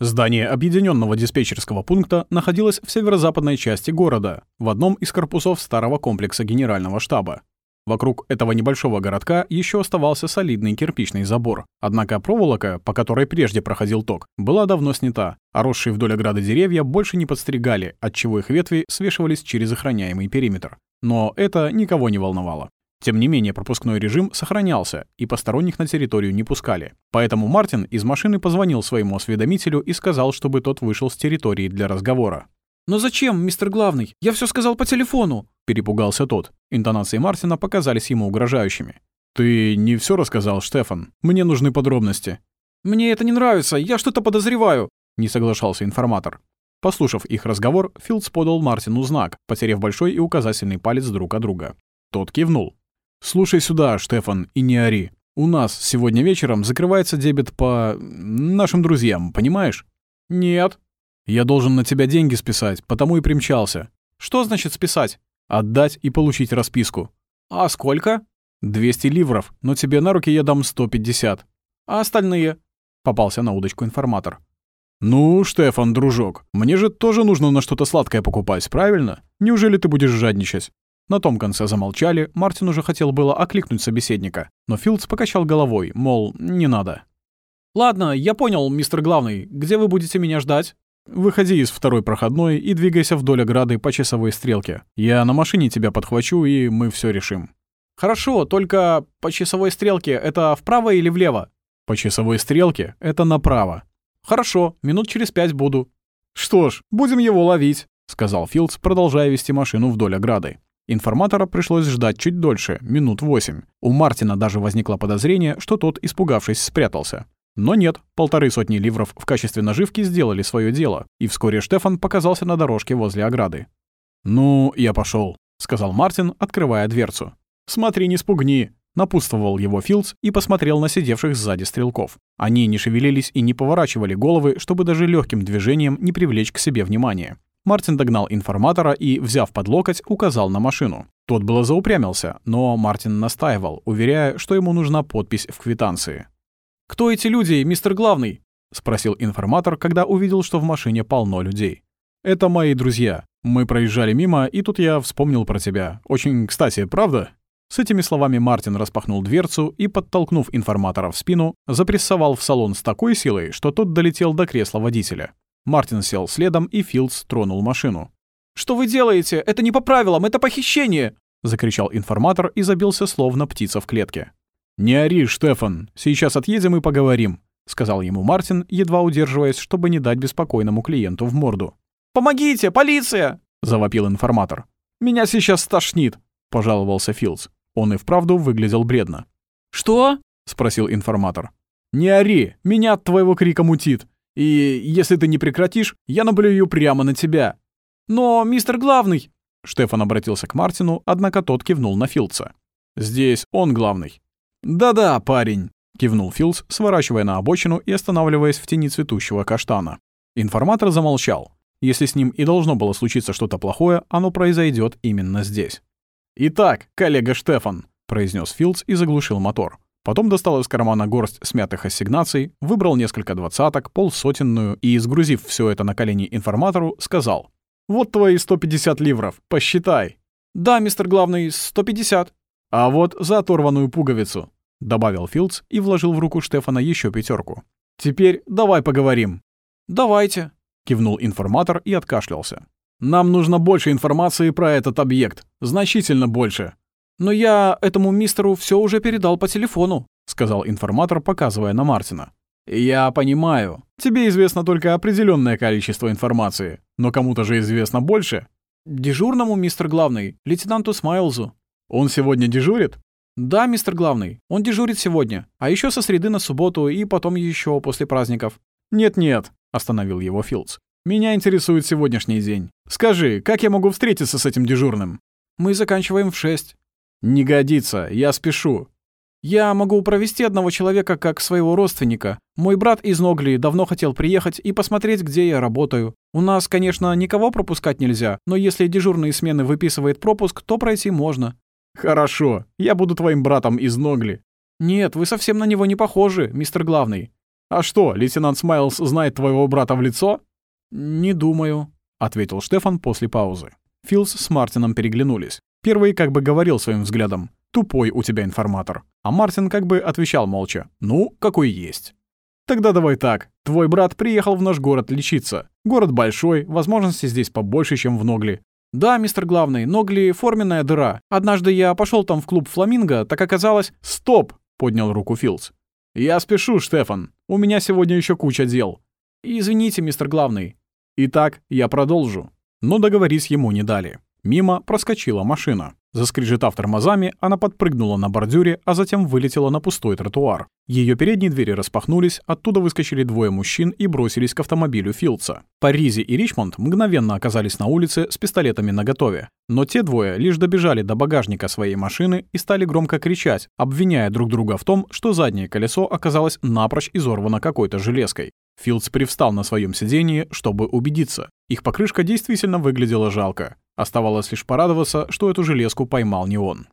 Здание объединенного диспетчерского пункта находилось в северо-западной части города, в одном из корпусов старого комплекса генерального штаба. Вокруг этого небольшого городка еще оставался солидный кирпичный забор. Однако проволока, по которой прежде проходил ток, была давно снята, а росшие вдоль ограды деревья больше не подстригали, отчего их ветви свешивались через охраняемый периметр. Но это никого не волновало. Тем не менее, пропускной режим сохранялся, и посторонних на территорию не пускали. Поэтому Мартин из машины позвонил своему осведомителю и сказал, чтобы тот вышел с территории для разговора. «Но зачем, мистер Главный? Я все сказал по телефону!» — перепугался тот. Интонации Мартина показались ему угрожающими. «Ты не все рассказал, Штефан. Мне нужны подробности». «Мне это не нравится, я что-то подозреваю», — не соглашался информатор. Послушав их разговор, Филдс подал Мартину знак, потеряв большой и указательный палец друг от друга. Тот кивнул. «Слушай сюда, Штефан, и не ори. У нас сегодня вечером закрывается дебет по... нашим друзьям, понимаешь?» «Нет». «Я должен на тебя деньги списать, потому и примчался». «Что значит списать?» «Отдать и получить расписку». «А сколько?» «200 ливров, но тебе на руки я дам 150». «А остальные?» Попался на удочку информатор. «Ну, Штефан, дружок, мне же тоже нужно на что-то сладкое покупать, правильно? Неужели ты будешь жадничать?» На том конце замолчали, Мартин уже хотел было окликнуть собеседника, но Филдс покачал головой, мол, не надо. «Ладно, я понял, мистер Главный. Где вы будете меня ждать?» «Выходи из второй проходной и двигайся вдоль ограды по часовой стрелке. Я на машине тебя подхвачу, и мы все решим». «Хорошо, только по часовой стрелке это вправо или влево?» «По часовой стрелке это направо». «Хорошо, минут через пять буду». «Что ж, будем его ловить», — сказал Филдс, продолжая вести машину вдоль ограды. Информатора пришлось ждать чуть дольше, минут восемь. У Мартина даже возникло подозрение, что тот, испугавшись, спрятался. Но нет, полторы сотни ливров в качестве наживки сделали свое дело, и вскоре Штефан показался на дорожке возле ограды. «Ну, я пошел, сказал Мартин, открывая дверцу. «Смотри, не спугни!» — напутствовал его Филдс и посмотрел на сидевших сзади стрелков. Они не шевелились и не поворачивали головы, чтобы даже легким движением не привлечь к себе внимание. Мартин догнал информатора и, взяв под локоть, указал на машину. Тот было заупрямился, но Мартин настаивал, уверяя, что ему нужна подпись в квитанции. «Кто эти люди, мистер Главный?» — спросил информатор, когда увидел, что в машине полно людей. «Это мои друзья. Мы проезжали мимо, и тут я вспомнил про тебя. Очень кстати, правда?» С этими словами Мартин распахнул дверцу и, подтолкнув информатора в спину, запрессовал в салон с такой силой, что тот долетел до кресла водителя. Мартин сел следом, и Филдс тронул машину. «Что вы делаете? Это не по правилам, это похищение!» — закричал информатор и забился словно птица в клетке. «Не ори, Штефан, сейчас отъедем и поговорим», — сказал ему Мартин, едва удерживаясь, чтобы не дать беспокойному клиенту в морду. «Помогите, полиция!» — завопил информатор. «Меня сейчас стошнит», — пожаловался Филдс. Он и вправду выглядел бредно. «Что?» — спросил информатор. «Не ори, меня от твоего крика мутит. И если ты не прекратишь, я наблюю прямо на тебя». «Но, мистер главный...» Штефан обратился к Мартину, однако тот кивнул на Филдса. «Здесь он главный». «Да-да, парень», — кивнул Филдс, сворачивая на обочину и останавливаясь в тени цветущего каштана. Информатор замолчал. Если с ним и должно было случиться что-то плохое, оно произойдет именно здесь. «Итак, коллега Штефан», — произнес Филдс и заглушил мотор. Потом достал из кармана горсть смятых ассигнаций, выбрал несколько двадцаток, полсотенную и, сгрузив все это на колени информатору, сказал «Вот твои 150 ливров, посчитай». «Да, мистер главный, 150». «А вот за оторванную пуговицу», — добавил Филдс и вложил в руку Штефана еще пятерку. «Теперь давай поговорим». «Давайте», — кивнул информатор и откашлялся. «Нам нужно больше информации про этот объект. Значительно больше. «Но я этому мистеру все уже передал по телефону», — сказал информатор, показывая на Мартина. «Я понимаю. Тебе известно только определенное количество информации, но кому-то же известно больше». «Дежурному, мистер главный, лейтенанту Смайлзу». «Он сегодня дежурит?» «Да, мистер главный, он дежурит сегодня, а еще со среды на субботу и потом еще после праздников». «Нет-нет», — остановил его Филдс. «Меня интересует сегодняшний день. Скажи, как я могу встретиться с этим дежурным?» «Мы заканчиваем в шесть». «Не годится, я спешу». «Я могу провести одного человека как своего родственника. Мой брат из Ногли давно хотел приехать и посмотреть, где я работаю. У нас, конечно, никого пропускать нельзя, но если дежурные смены выписывает пропуск, то пройти можно». «Хорошо, я буду твоим братом из Ногли». «Нет, вы совсем на него не похожи, мистер Главный». «А что, лейтенант Смайлс знает твоего брата в лицо?» «Не думаю», — ответил Штефан после паузы. Филс с Мартином переглянулись. Первый как бы говорил своим взглядом «Тупой у тебя информатор», а Мартин как бы отвечал молча «Ну, какой есть». «Тогда давай так. Твой брат приехал в наш город лечиться. Город большой, возможности здесь побольше, чем в Ногли. «Да, мистер главный, Ногли — форменная дыра. Однажды я пошел там в клуб «Фламинго», так оказалось...» «Стоп!» — поднял руку Филдс. «Я спешу, Штефан. У меня сегодня еще куча дел». «Извините, мистер главный». «Итак, я продолжу». Но договорить ему не дали. Мимо проскочила машина. Заскрежетав тормозами, она подпрыгнула на бордюре, а затем вылетела на пустой тротуар. Ее передние двери распахнулись, оттуда выскочили двое мужчин и бросились к автомобилю Филдса. Паризи и Ричмонд мгновенно оказались на улице с пистолетами наготове. Но те двое лишь добежали до багажника своей машины и стали громко кричать, обвиняя друг друга в том, что заднее колесо оказалось напрочь изорвано какой-то железкой. Филдс привстал на своем сиденье, чтобы убедиться. Их покрышка действительно выглядела жалко. Оставалось лишь порадоваться, что эту железку поймал не он.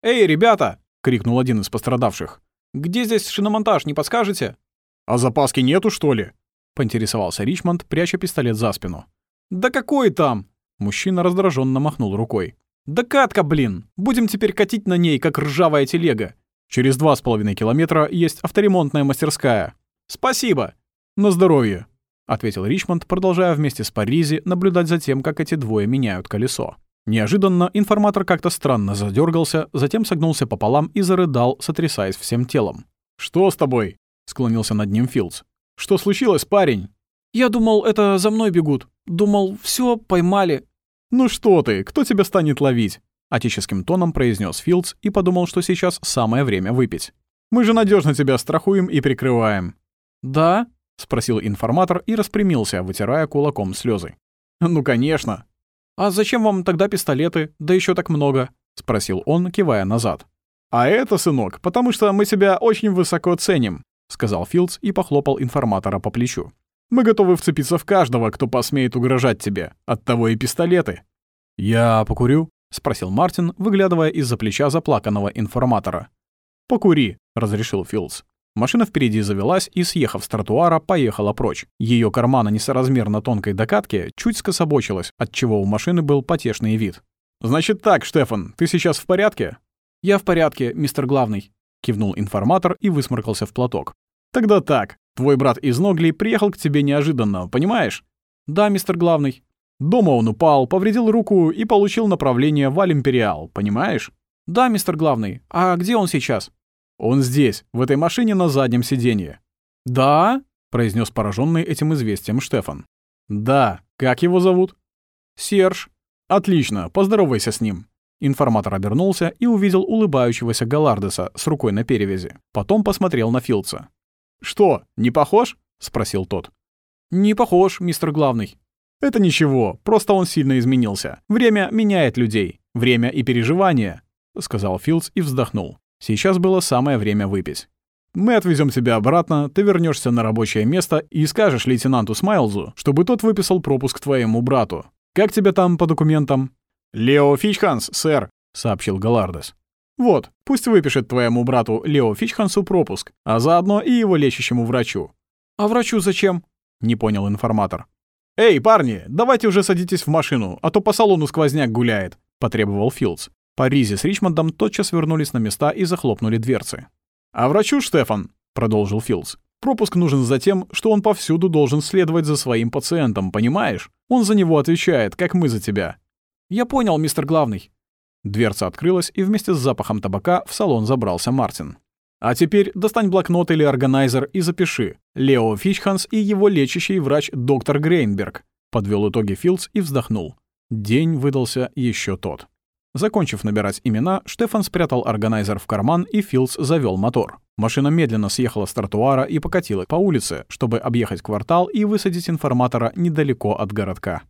«Эй, ребята!» — крикнул один из пострадавших. «Где здесь шиномонтаж, не подскажете?» «А запаски нету, что ли?» — поинтересовался Ричмонд, пряча пистолет за спину. «Да какой там?» Мужчина раздраженно махнул рукой. «Да катка, блин! Будем теперь катить на ней, как ржавая телега. Через два с половиной километра есть авторемонтная мастерская». «Спасибо!» «На здоровье», — ответил Ричмонд, продолжая вместе с Паризи наблюдать за тем, как эти двое меняют колесо. Неожиданно информатор как-то странно задергался, затем согнулся пополам и зарыдал, сотрясаясь всем телом. «Что с тобой?» — склонился над ним Филдс. «Что случилось, парень?» «Я думал, это за мной бегут. Думал, все поймали». «Ну что ты, кто тебя станет ловить?» — отеческим тоном произнес Филдс и подумал, что сейчас самое время выпить. «Мы же надежно тебя страхуем и прикрываем». «Да?» — спросил информатор и распрямился, вытирая кулаком слезы. «Ну, конечно». «А зачем вам тогда пистолеты? Да еще так много?» — спросил он, кивая назад. «А это, сынок, потому что мы тебя очень высоко ценим», — сказал Филдс и похлопал информатора по плечу. «Мы готовы вцепиться в каждого, кто посмеет угрожать тебе. Оттого и пистолеты». «Я покурю?» — спросил Мартин, выглядывая из-за плеча заплаканного информатора. «Покури», — разрешил Филдс. Машина впереди завелась и, съехав с тротуара, поехала прочь. Ее кармана несоразмерно тонкой докатки чуть скособочилась, отчего у машины был потешный вид. «Значит так, Штефан, ты сейчас в порядке?» «Я в порядке, мистер главный», — кивнул информатор и высморкался в платок. «Тогда так. Твой брат из Ногли приехал к тебе неожиданно, понимаешь?» «Да, мистер главный». Дома он упал, повредил руку и получил направление в Аль-Империал, понимаешь? «Да, мистер главный. А где он сейчас?» «Он здесь, в этой машине на заднем сиденье». «Да?» — произнес пораженный этим известием Штефан. «Да. Как его зовут?» «Серж». «Отлично. Поздоровайся с ним». Информатор обернулся и увидел улыбающегося Галардеса с рукой на перевязи. Потом посмотрел на Филдса. «Что, не похож?» — спросил тот. «Не похож, мистер главный». «Это ничего, просто он сильно изменился. Время меняет людей. Время и переживания», — сказал Филдс и вздохнул. Сейчас было самое время выпить. Мы отвезем тебя обратно, ты вернешься на рабочее место и скажешь лейтенанту Смайлзу, чтобы тот выписал пропуск твоему брату. Как тебе там по документам? Лео Фичханс, сэр, сообщил Галардес. Вот, пусть выпишет твоему брату Лео Фичхансу пропуск, а заодно и его лечащему врачу. А врачу зачем? Не понял информатор. Эй, парни, давайте уже садитесь в машину, а то по салону сквозняк гуляет, потребовал Филдс. Паризи с Ричмондом тотчас вернулись на места и захлопнули дверцы. «А врачу, Штефан», — продолжил Филдс, — «пропуск нужен за тем, что он повсюду должен следовать за своим пациентом, понимаешь? Он за него отвечает, как мы за тебя». «Я понял, мистер главный». Дверца открылась, и вместе с запахом табака в салон забрался Мартин. «А теперь достань блокнот или органайзер и запиши. Лео Фичханс и его лечащий врач доктор Грейнберг», — подвел итоги Филдс и вздохнул. День выдался еще тот. Закончив набирать имена, Штефан спрятал органайзер в карман, и Филдс завел мотор. Машина медленно съехала с тротуара и покатила по улице, чтобы объехать квартал и высадить информатора недалеко от городка.